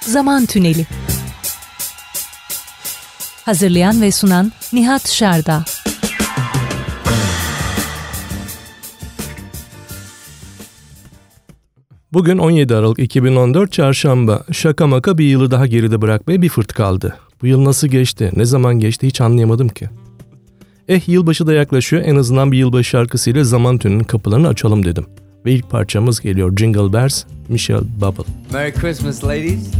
Zaman Tüneli Hazırlayan ve sunan Nihat Şerda Bugün 17 Aralık 2014 Çarşamba. Şaka maka bir yılı daha geride bırakmaya bir fırt kaldı. Bu yıl nasıl geçti, ne zaman geçti hiç anlayamadım ki. Eh yılbaşı da yaklaşıyor en azından bir yılbaşı şarkısıyla zaman tününün kapılarını açalım dedim. Ve ilk parçamız geliyor Jingle Bells, Michelle Bubble. Merry Christmas ladies.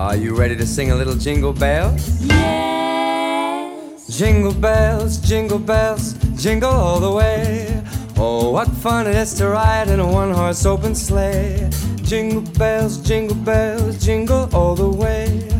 Are you ready to sing a little jingle bells? Yes. Jingle bells, jingle bells, jingle all the way. Oh, what fun it is to ride in a one horse open sleigh. Jingle bells, jingle bells, jingle all the way.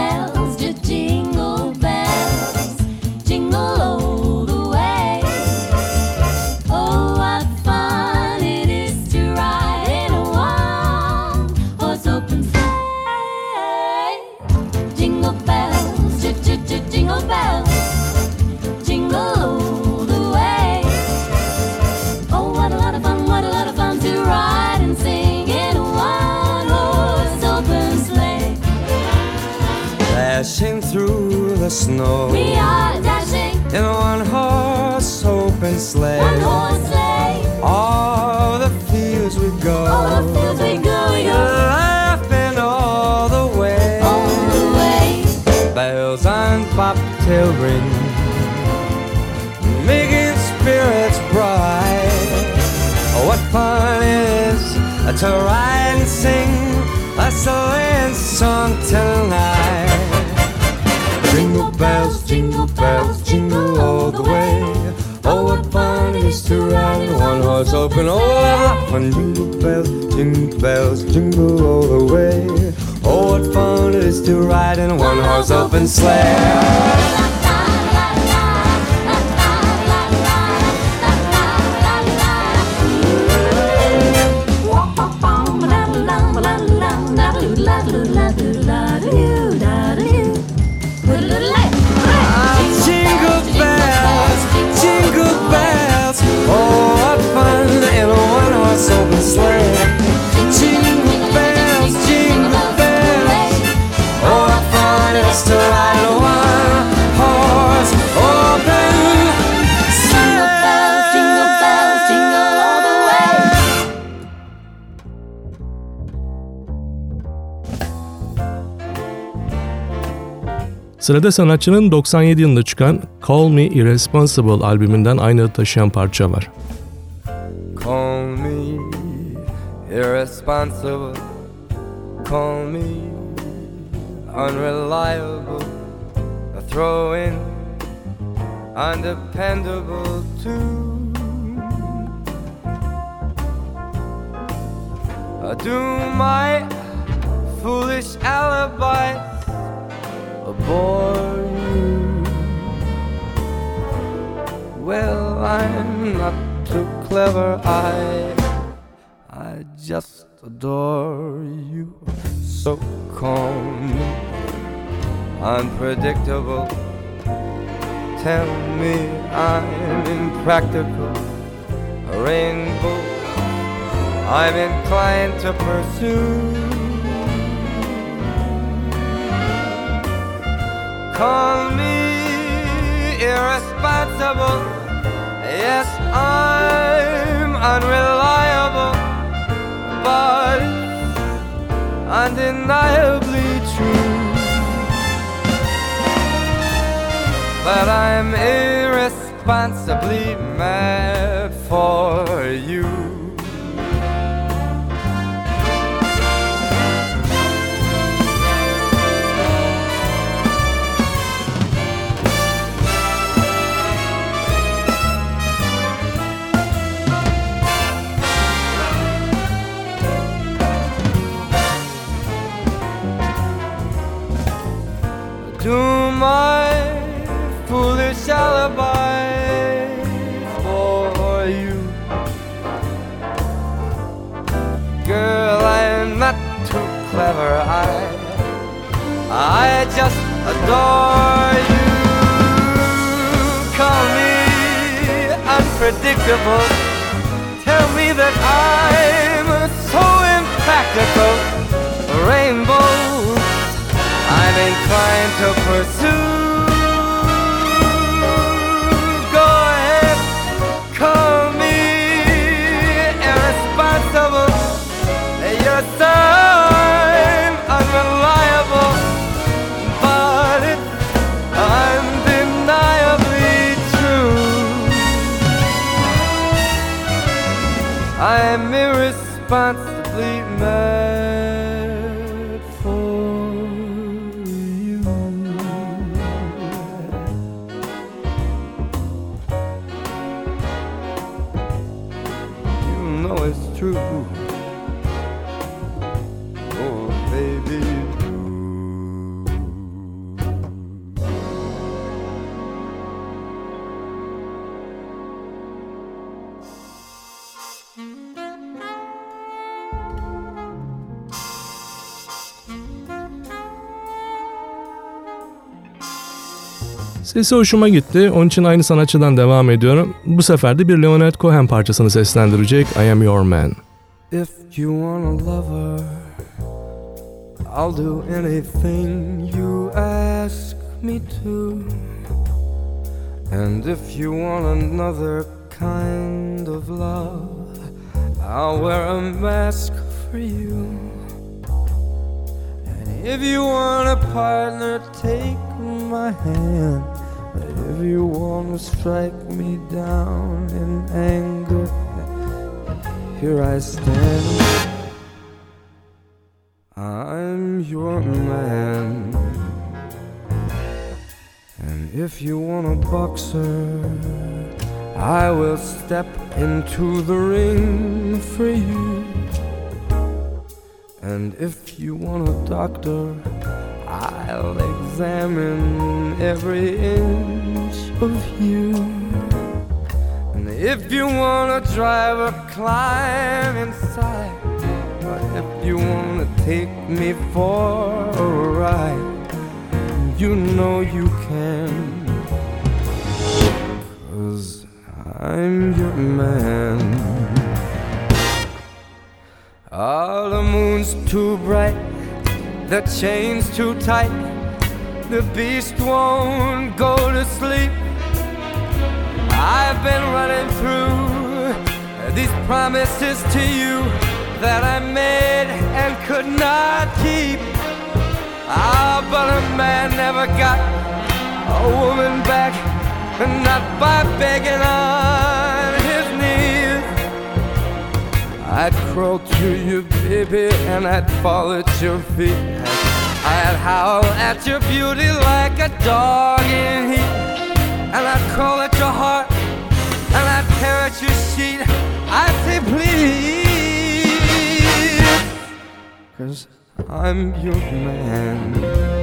snow We are dashing in a one horse open sleigh. one horse sleigh. All the fields we go. All the fields we go, we go Laughing all the way. all the way. Bells on bobtail ring. Making spirits bright. Oh, what fun it is to ride and sing a sleighing song tonight. Bells, jingle bells, jingle all the way. Oh, what fun it is to ride in one horse open. Oh, what fun! Jingle bells, jingle bells, jingle all the way. Oh, what fun it is to ride in one horse open sleigh. Horse open sleigh. Jingle bells, jingle bells. Oh, what fun it is to ride a one horse open Jingle bells, jingle bells, jingle all the way. Sırada sanatçının 97 yılında çıkan Call Me Irresponsible albümünden aynı adı taşıyan parça var. Irresponsible. Call me unreliable. A Throw in undependable too. I Do my foolish alibis bore you? Well, I'm not too clever. I, I just adore you. So calm, unpredictable. Tell me I'm impractical. A rainbow I'm inclined to pursue. Call me irresponsible. Yes, I'm unreliable, undeniably true. But I'm irresponsibly mad for you. I just adore you. Call me unpredictable. Tell me that I'm so impractical. Rainbows I'm inclined to pursue. Irresponsibly Sesi hoşuma gitti. Onun için aynı sanatçıdan devam ediyorum. Bu sefer de bir Leonard Cohen parçasını seslendirecek I Am Your Man. If you want a lover, I'll do anything you ask me to. And if you want another kind of love, I'll wear a mask for you. And if you want a partner, take my hand. If you want to strike me down in anger, here I stand. I'm your man. And if you want a boxer, I will step into the ring for you. And if you want a doctor, I'll examine every inch of you. And if you wanna drive a climb inside, or if you wanna take me for a ride, you know you can. Cause I'm your man. Ah, the moon's too bright, the chain's too tight, the beast won't go to sleep. I've been running through these promises to you that I made and could not keep. Ah, but a man never got a woman back, not by begging on his knees. I'd crawl to you, baby, and I'd fall at your feet. I'd howl at your beauty like a dog in heat. And I'd crawl at your heart, and I'd tear at your sheet. I'd say, please, cause I'm your man.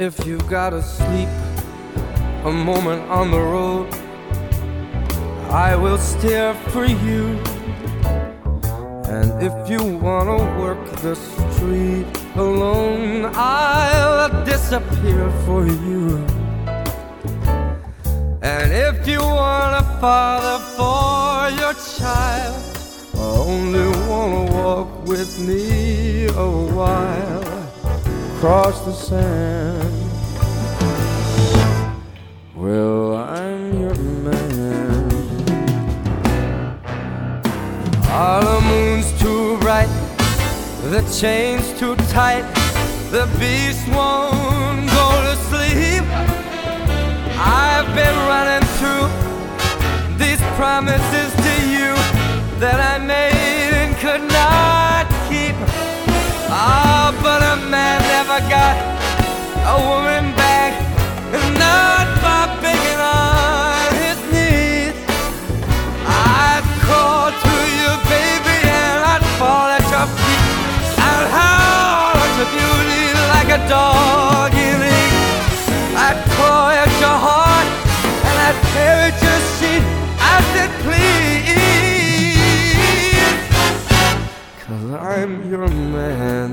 If you gotta sleep a moment on the road, I will steer for you. And if you wanna work the street alone, I'll disappear for you. And if you want a father for your child, only wanna walk with me a while across the sand. The chain's too tight, the beast won't go to sleep. I've been running through these promises to you that I made and could not keep. Ah, but a man never got a woman back, and not dog earring. I'd claw at your heart and I'd tear at your skin. I said, please, cause I'm your man.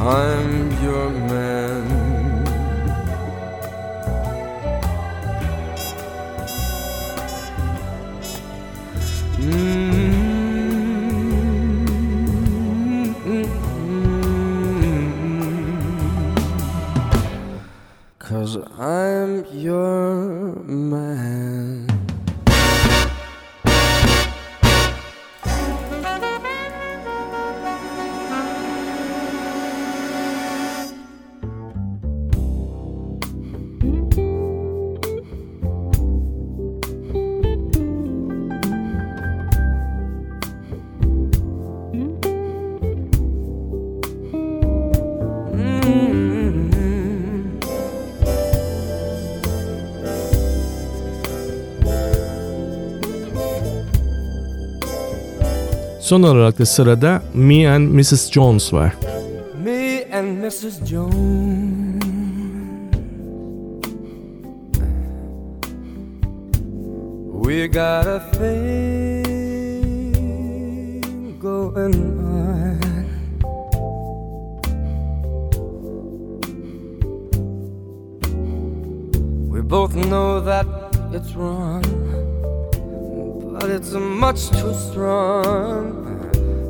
I'm your I'm Son olarak da sırada Me and Mrs. Jones var. Me and Mrs. Jones. We got a thing going on. We both know that it's wrong, but it's much too strong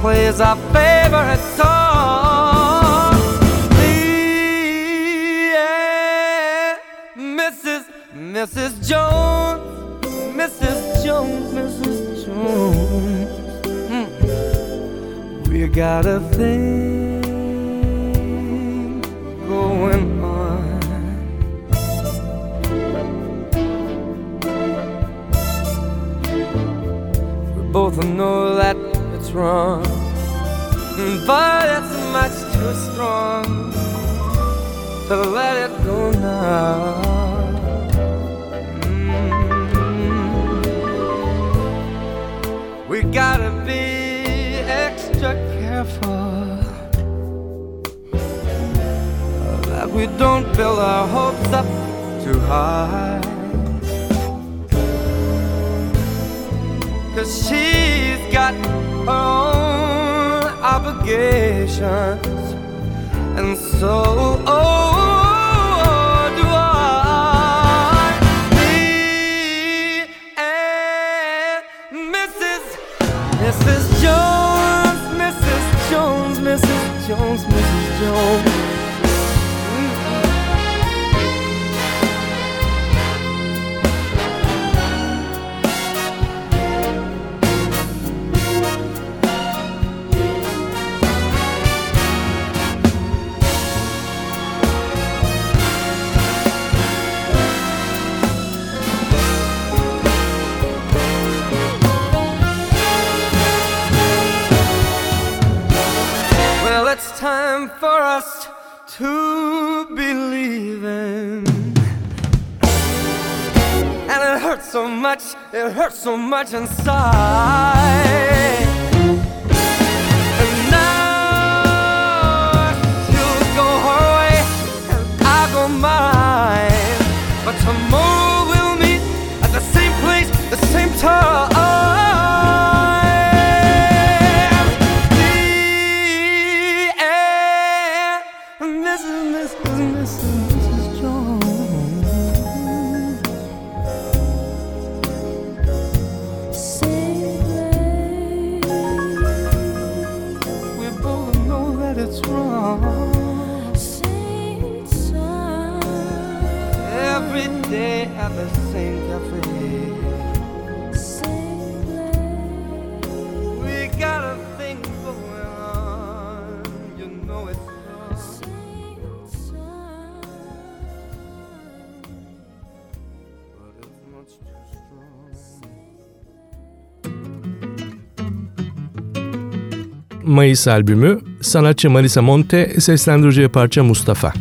plays our favorite song. And Mrs. Mrs. Jones, Mrs. Jones, Mrs. Jones. Mm. We got a thing going on. We both know that wrong, but it's much too strong to let it go now. We gotta be extra careful that we don't build our hopes up too high. Cause she's got own obligations, and so oh, do I. Me and Mrs. Mrs. Jones, Mrs. Jones, Mrs. Jones, Mrs. Jones. Time for us to believe in. And it hurts so much, it hurts so much inside. And now she'll go her way and I'll go mine. But tomorrow we'll meet at the same place, the same time. Mayıs albümü sanatçı Marisa Monte, seslendireceği parça Mustafa.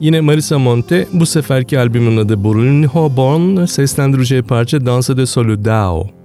Yine Marisa Monte bu seferki albümün adı Brunho Born seslendireceği parça Dansa de Solidão.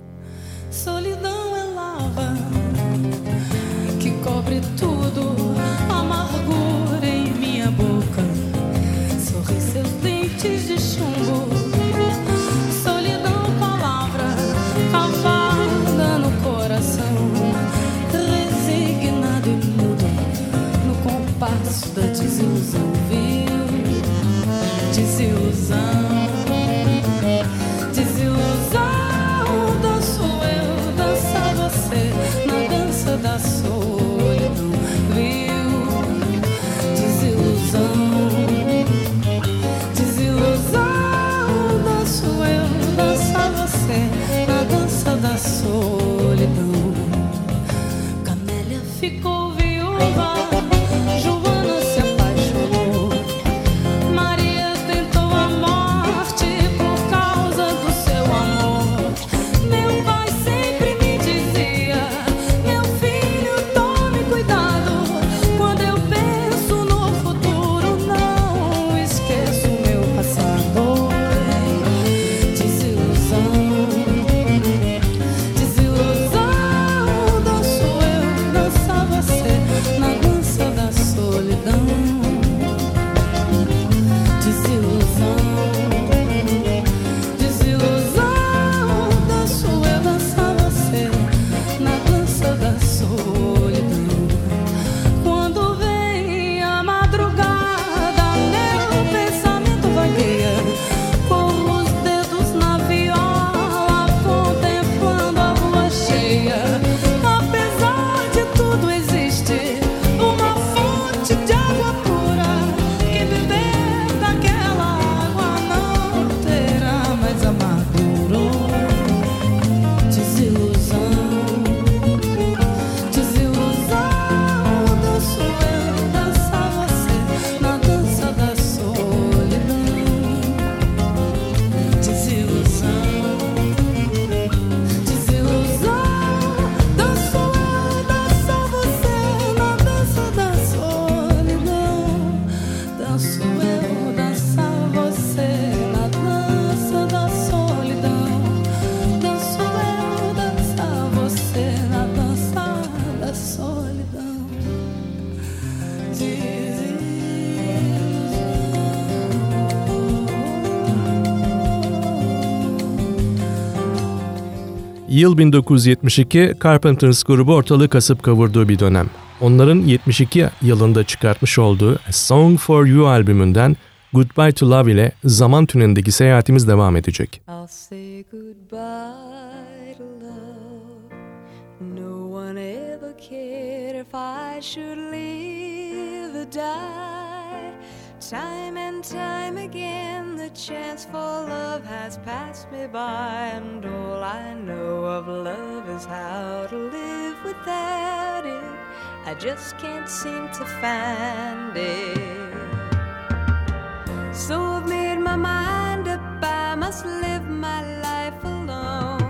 Yıl 1972, Carpenters grubu ortalığı kasıp kavurduğu bir dönem. Onların 72 yılında çıkartmış olduğu A Song for You albümünden Goodbye to Love ile zaman tünelindeki seyahatimiz devam edecek. I'll say goodbye to love. No one ever cared if I should live or die. Time and time again, the chance for love has passed me by, and all I know of love is how to live without it. I just can't seem to find it. So I've made my mind up, I must live my life alone.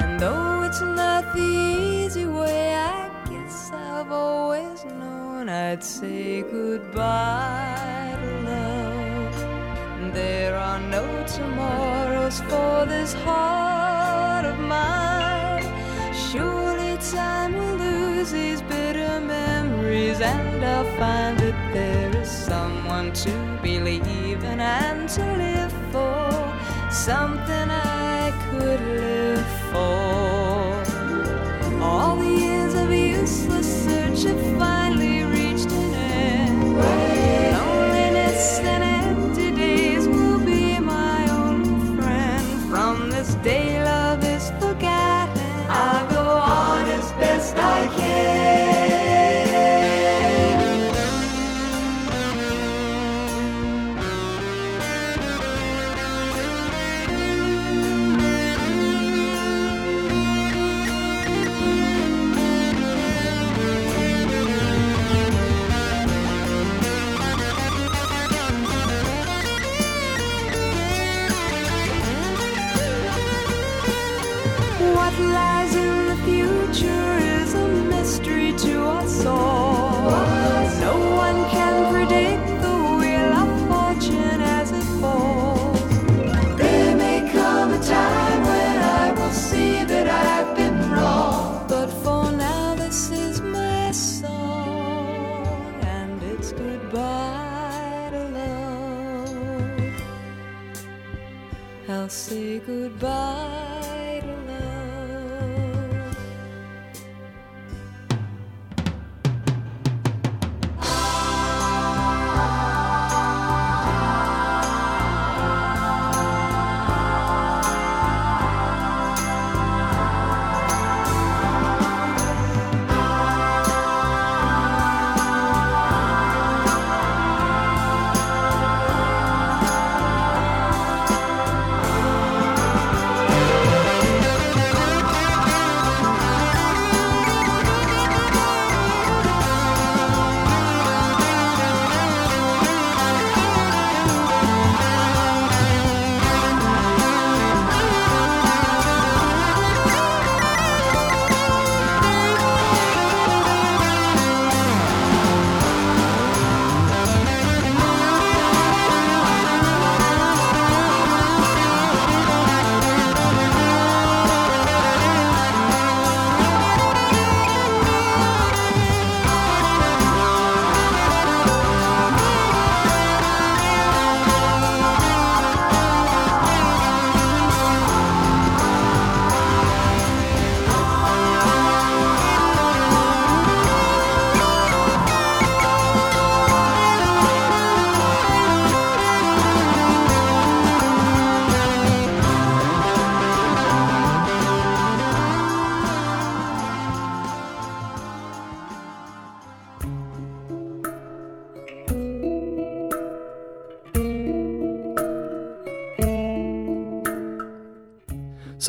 And though it's not the easy way, I guess I've always known I'd say goodbye to love. There are no tomorrows for this heart of mine. Surely time will lose these bitter memories, and I'll find that there is someone to believe in and to live for. Something I could live for. All the years of useless search an end.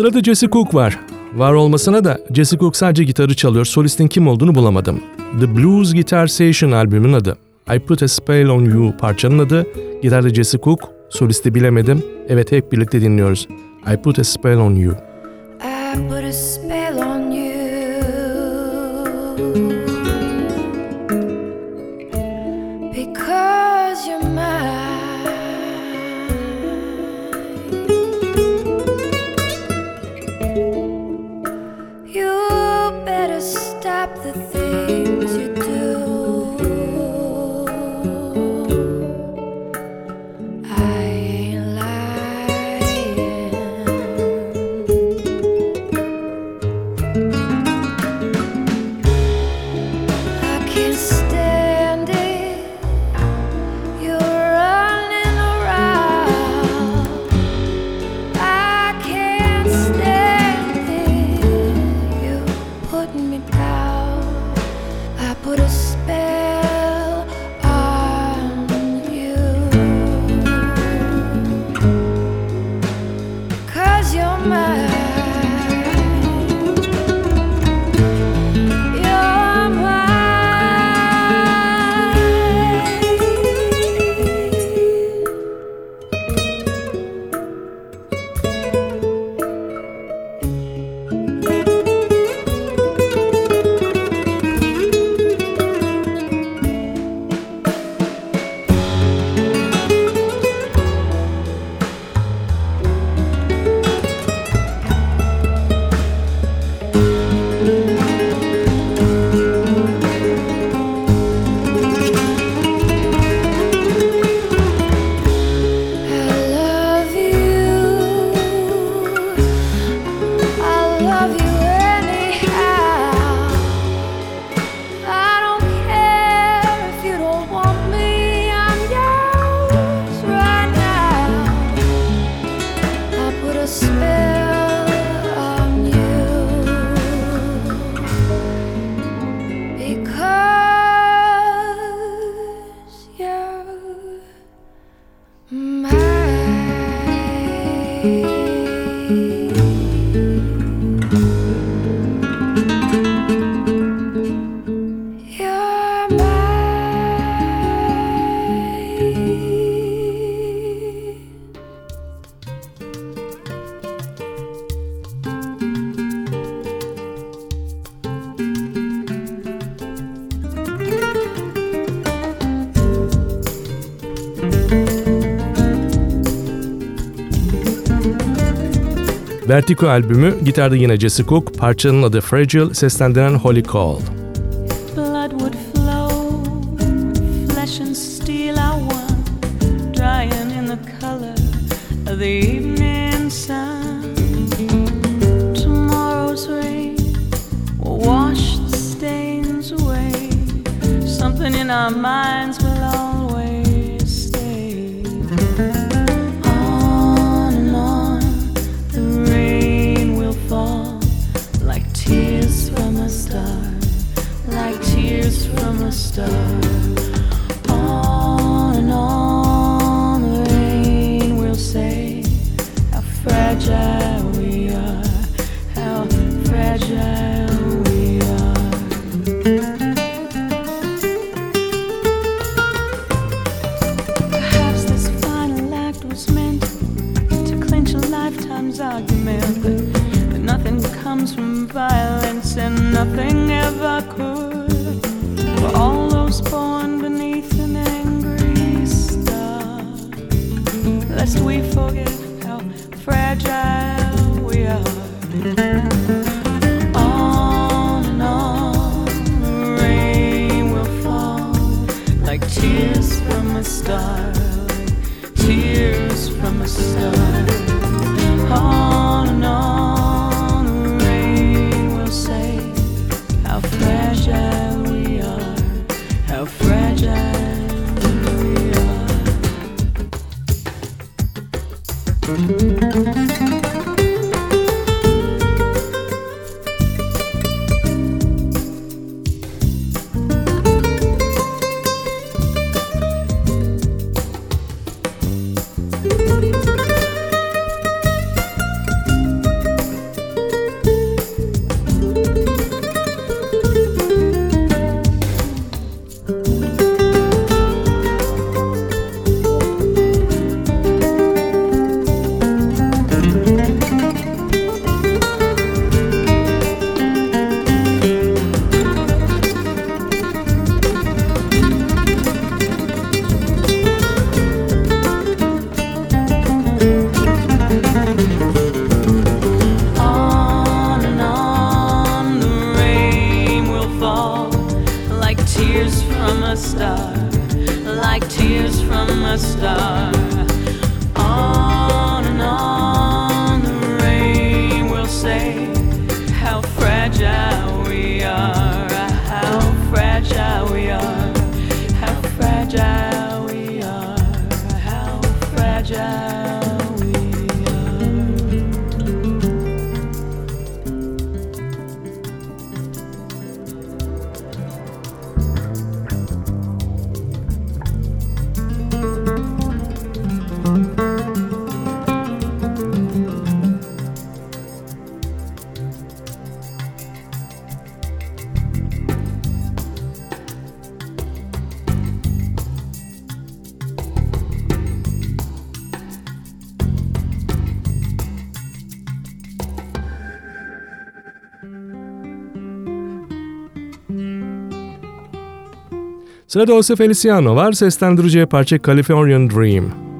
Sırada Jesse Cook var. Var olmasına da Jesse Cook sadece gitarı çalıyor, solistin kim olduğunu bulamadım. The Blues Guitar Session albümün adı. I Put a Spell on You parçanın adı. Gitarda Jesse Cook, solisti bilemedim. Evet hep birlikte dinliyoruz. I Put a Spell on You. I put a spell Vertigo albümü, gitarda yine Jesse Cook, parçanın adı Fragile, seslendiren Holly Cole. Sırada Jose Feliciano var. Seslendireceği parça Californian Dream.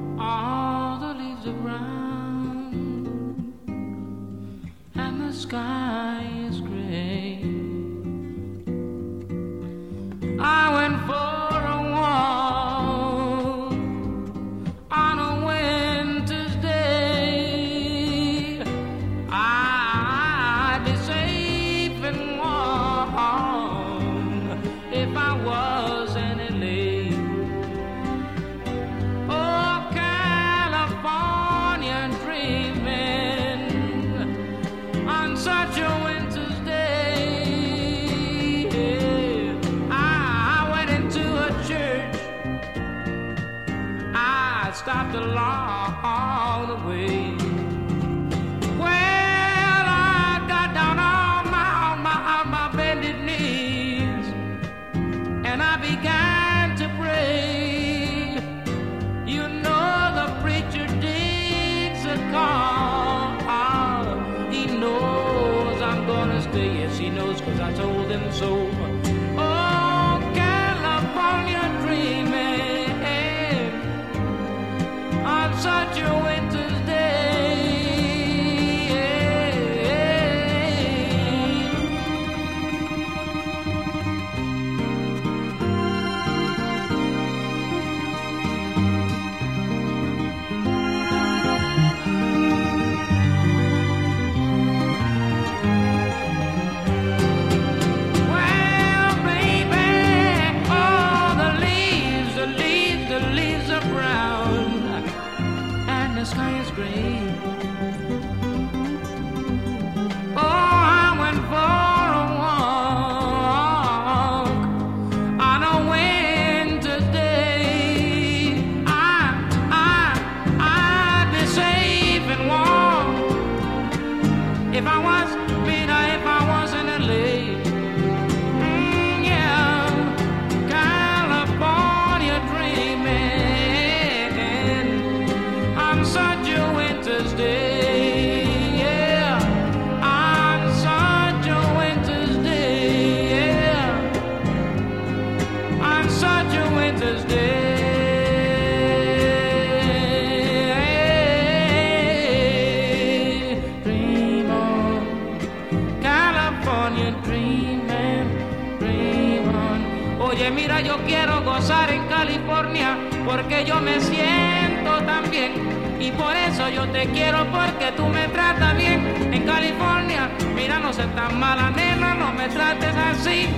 Yo me siento tan bien. Y por eso yo te quiero porque tú me tratas bien en California. Mira, no seas tan mala nena, no me trates así.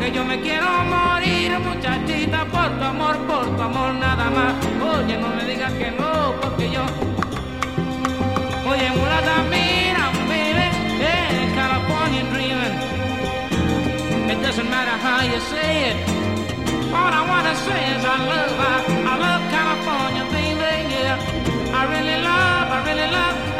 Que yo me quiero morir, muchachita, por tu amor, por tu amor nada más. Oye, no me digas que no, porque yo Oye, mulata, mira, baby, hey, California dreaming. It doesn't matter how you say it. All I wanna say is I love, I, I love. I really love, I really love,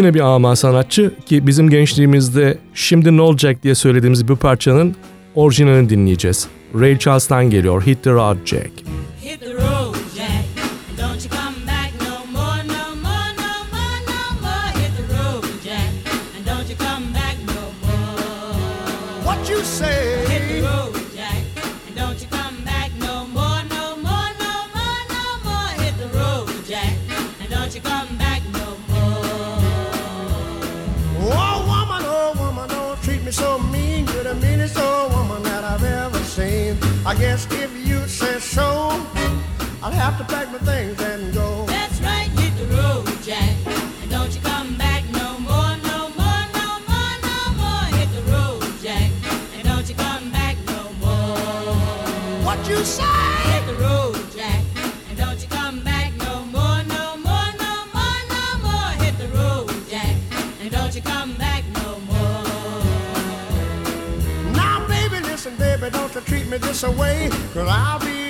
Yine bir ama sanatçı ki bizim gençliğimizde şimdi ne olacak diye söylediğimiz bu parçanın orijinalini dinleyeceğiz. Ray Charles'tan geliyor Hit the Road Jack. That's right, hit the road, Jack. And don't you come back no more, no more, no more, no more. Hit the road, Jack. And don't you come back no more. What you say? Hit the road, Jack. And don't you come back no more, no more, no more, no more. Hit the road, Jack. And don't you come back no more. Now, baby, listen, baby, don't you treat me this away. Cause I'll be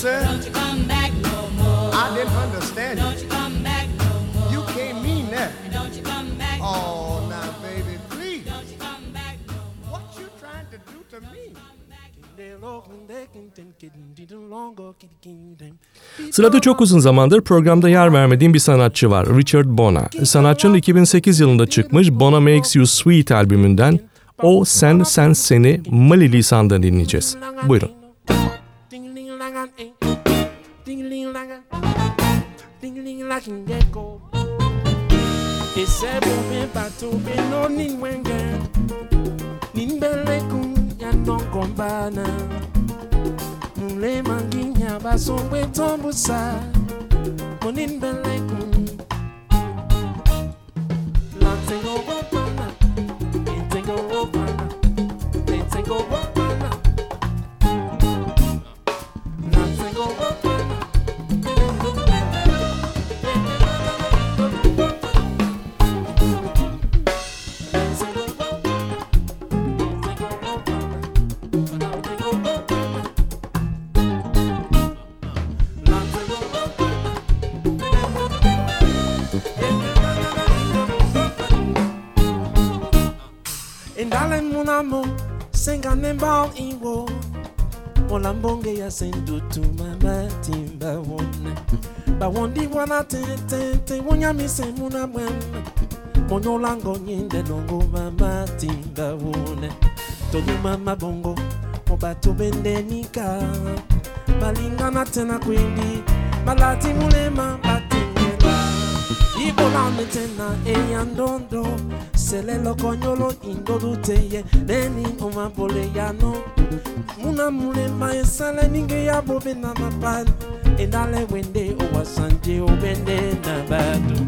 said? Don't you come back no more. I didn't understand Don't you. come back no more. You can't mean that. Don't you come back no Oh, now, baby, please. Don't you come back no more. What you trying to do to me? Sırada çok uzun zamandır programda yer vermediğim bir sanatçı var. Richard Bona. Sanatçının 2008 yılında çıkmış Bona Makes You Sweet albümünden O Sen Sen Seni Mali lisanında dinleyeceğiz. Buyurun. Ese bome bato be no nin wenge Nin bele kun ya non kombana Mule manginya baso we tombusa Monin bele kun La tengo wapana E mon amour, singane bal inwo. Molambonge ya sendu tu mama timba wone. Ba wondi wana te te te wonya mi se muna mwen. Monyo lango nyinde dongo mama timba wone. Tolu mama bongo, mobato bende nika. Balingana tena kwindi, malati mulema. Ibolane tena eyandondo selelo konyolo indoluteye neni umapole yano muna mulema esale ninge ya bobe na mapal endale wende owasanje obende na batu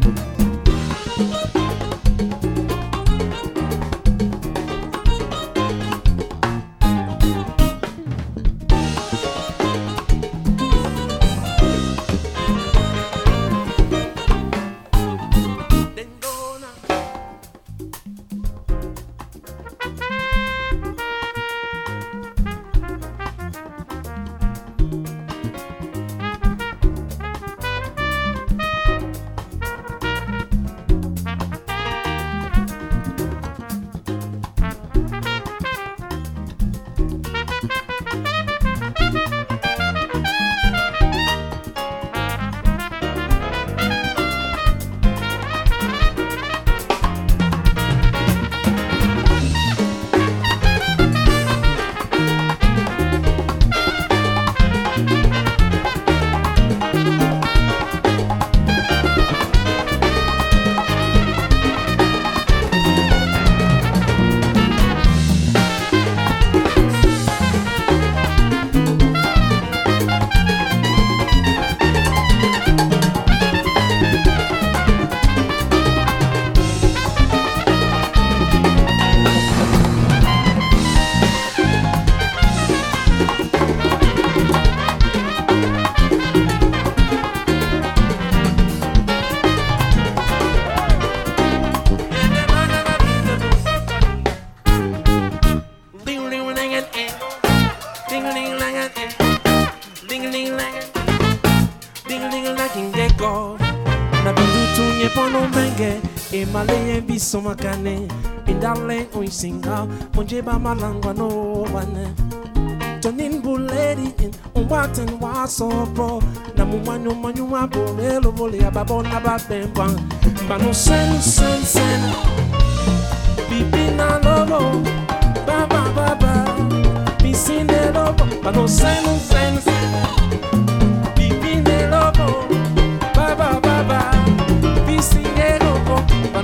male biso makane. Singa. Monje ba malangwa no wane. Tonin buleri in umwaten wa sopo. Na mumanyo manyo wa bolelo vole ababona ba. Bano sen sen sen. Bibi na lobo, ba ba ba ba. Piscine lobo, ba no sen sen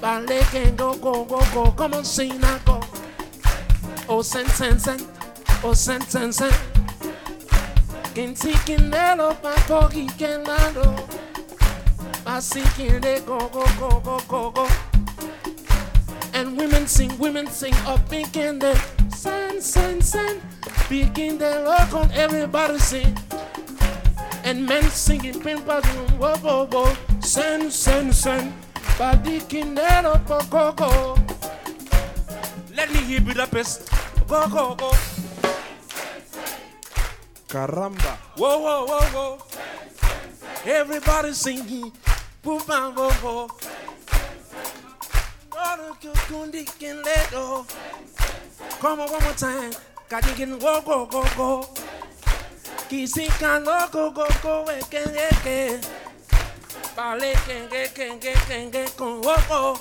Ballet can go, go, go, go. Come on, sing now, go. Oh, sen, sen, sen. Oh, sen, sen, sen. Can take in that up, my pogi can lando. I sing in there, go, go, go, go, go, go. And women sing, women sing up in candy. Sen, sen, sen. Begin their look on everybody sing. And men singing, pin, whoa, whoa, whoa. Sen, sen, sen. Badikindero go go Let me hear Budapest. Go go go. Caramba. Whoa whoa whoa whoa. Everybody singing. Go go. Can let go. Come on one more time. You can go go go go. Kisi can go go go go. Eke eke. Bale kenge kenge kenge kon wo wo.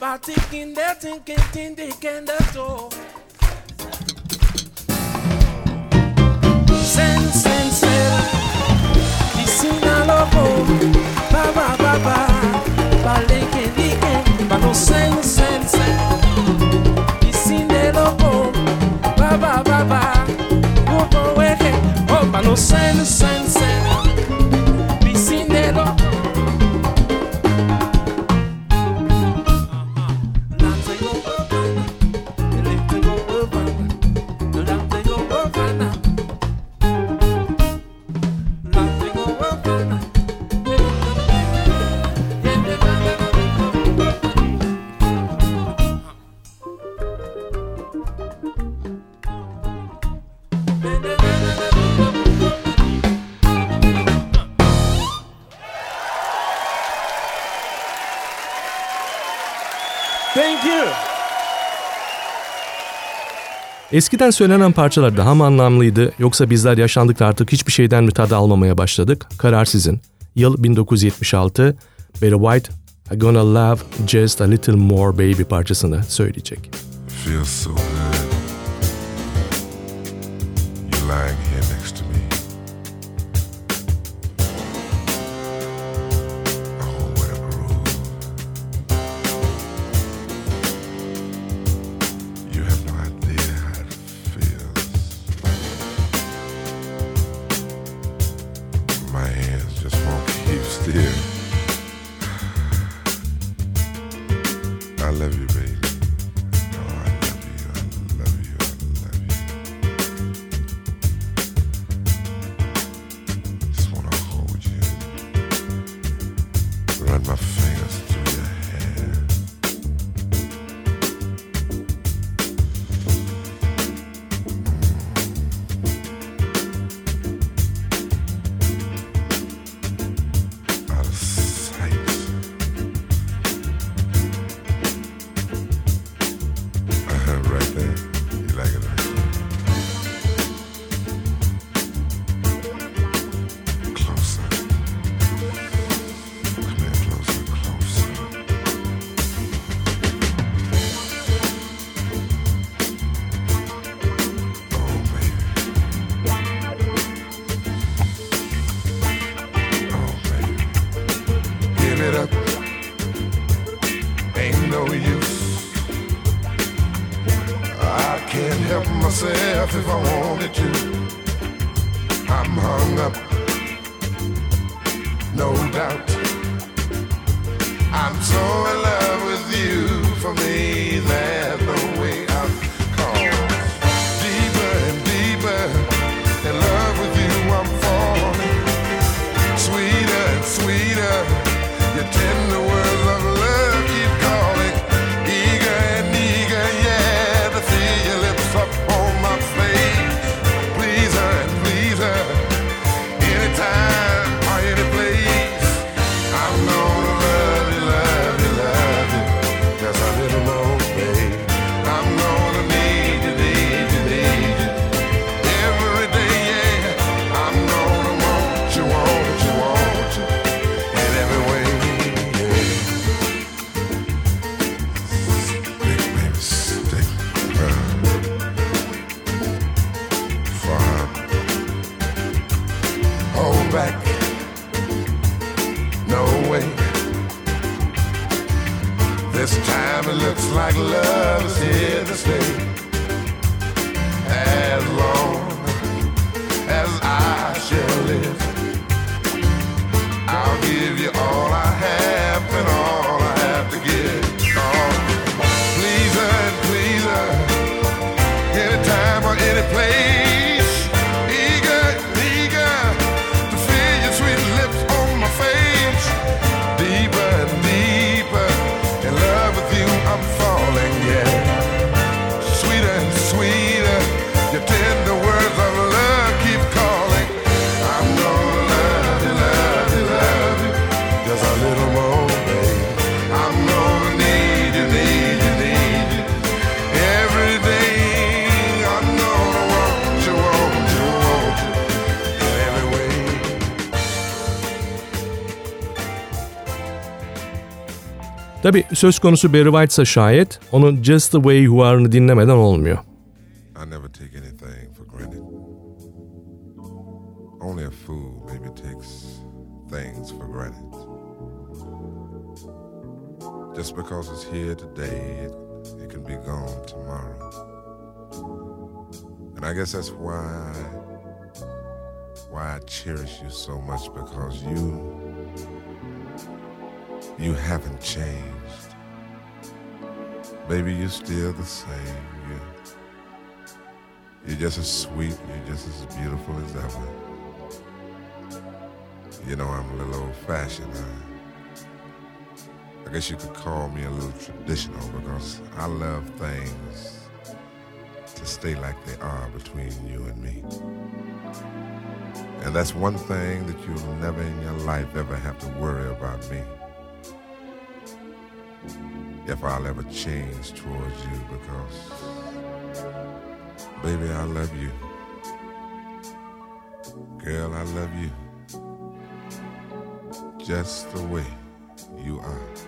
Bati kinde tinki tindi kende to. Sen sen sen. Piscina loco. Ba ba ba ba. Bale kendi kendi. Bano sen sen sen. Piscina loco. Ba ba ba ba. Upo weke. Oh bano sen sen Eskiden söylenen parçalar daha mı anlamlıydı yoksa bizler yaşlandıkça artık hiçbir şeyden mi tadı almamaya başladık? Karar sizin. Yıl 1976, Barry White, I Gonna Love Just a Little More Baby parçasını söyleyecek. feels so good. You lying Tabi söz konusu Barry White'sa şayet onun Just the Way You Are'ını dinlemeden olmuyor. I never take anything for granted. Only a fool maybe takes things for granted. Just because it's here today, it, it can be gone tomorrow. And I guess that's why why I cherish you so much because you you haven't changed. Baby, you're still the same. You're, you're just as sweet, you're just as beautiful as ever. You know, I'm a little old fashioned. I, I guess you could call me a little traditional because I love things to stay like they are between you and me. And that's one thing that you'll never in your life ever have to worry about me. If I'll ever change towards you because Baby, I love you. Girl, I love you. Just the way you are.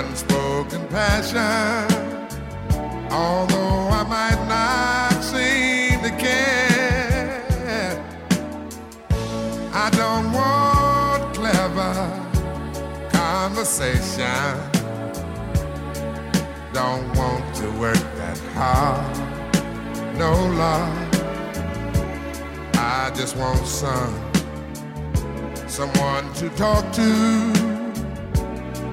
unspoken passion. Although I might not seem to care, I don't want clever conversation. Don't want to work that hard. No love. I just want some someone to talk to.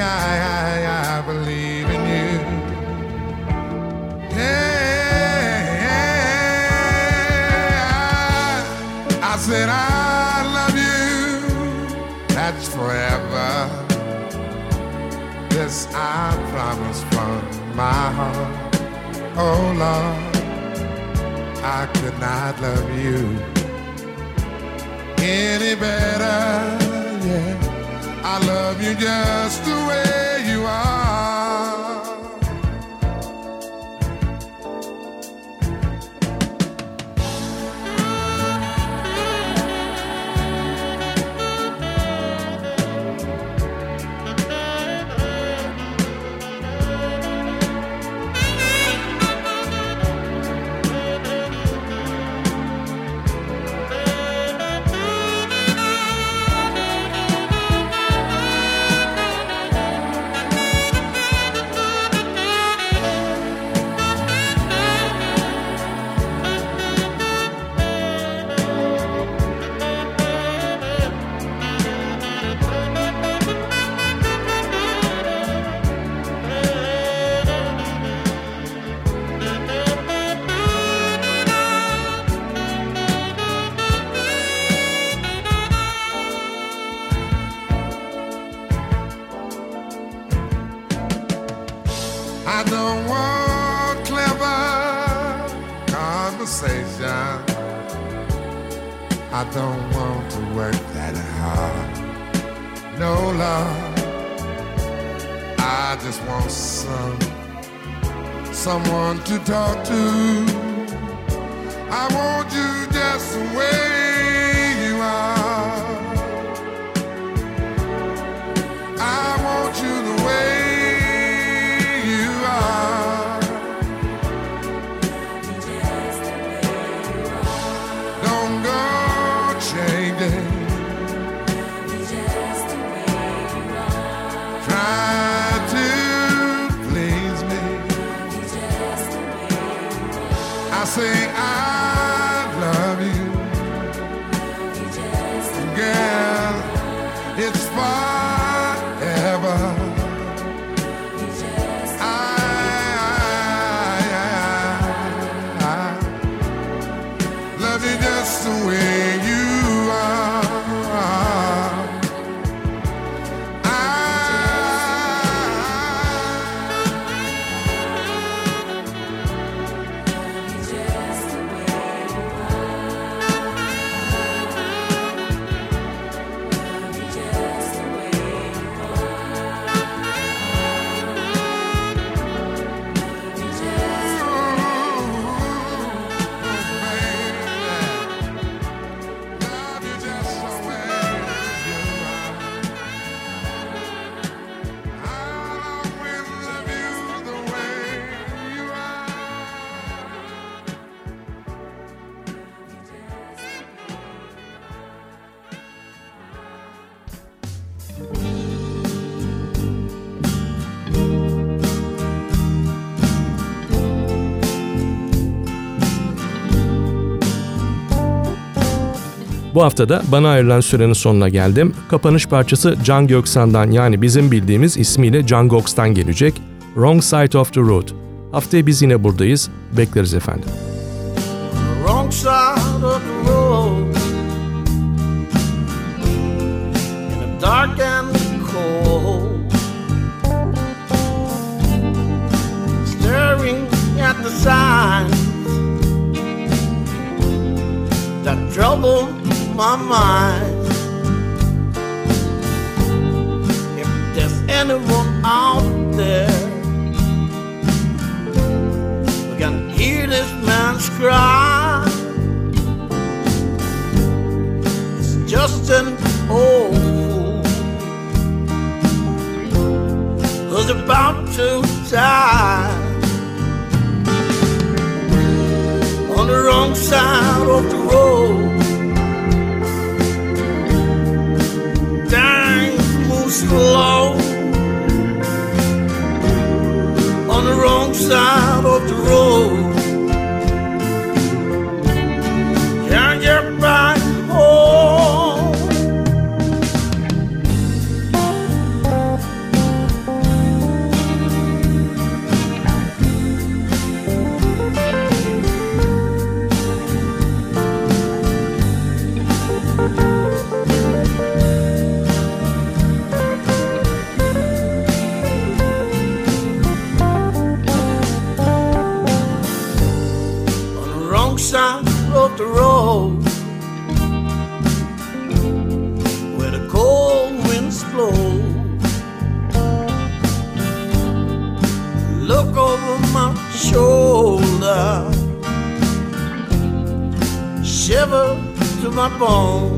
I, I, I believe in you? Yeah, I, I said I love you. That's forever. This I promise from my heart. Oh Lord. I could not love you any better. I love you just the way you are. It's forever. Bu hafta da bana ayrılan sürenin sonuna geldim. Kapanış parçası Can Göksan'dan yani bizim bildiğimiz ismiyle Can Gox'tan gelecek. Wrong Side of the Road. Haftaya biz yine buradayız. Bekleriz efendim. wrong side of the road in the dark and cold staring at the signs that trouble my mind if there's anyone out there we can hear this man's cry. It's just an old fool who's about to die on the wrong side of the Slow on the wrong side of the road. The road where the cold winds blow. Look over my shoulder, shiver to my bones.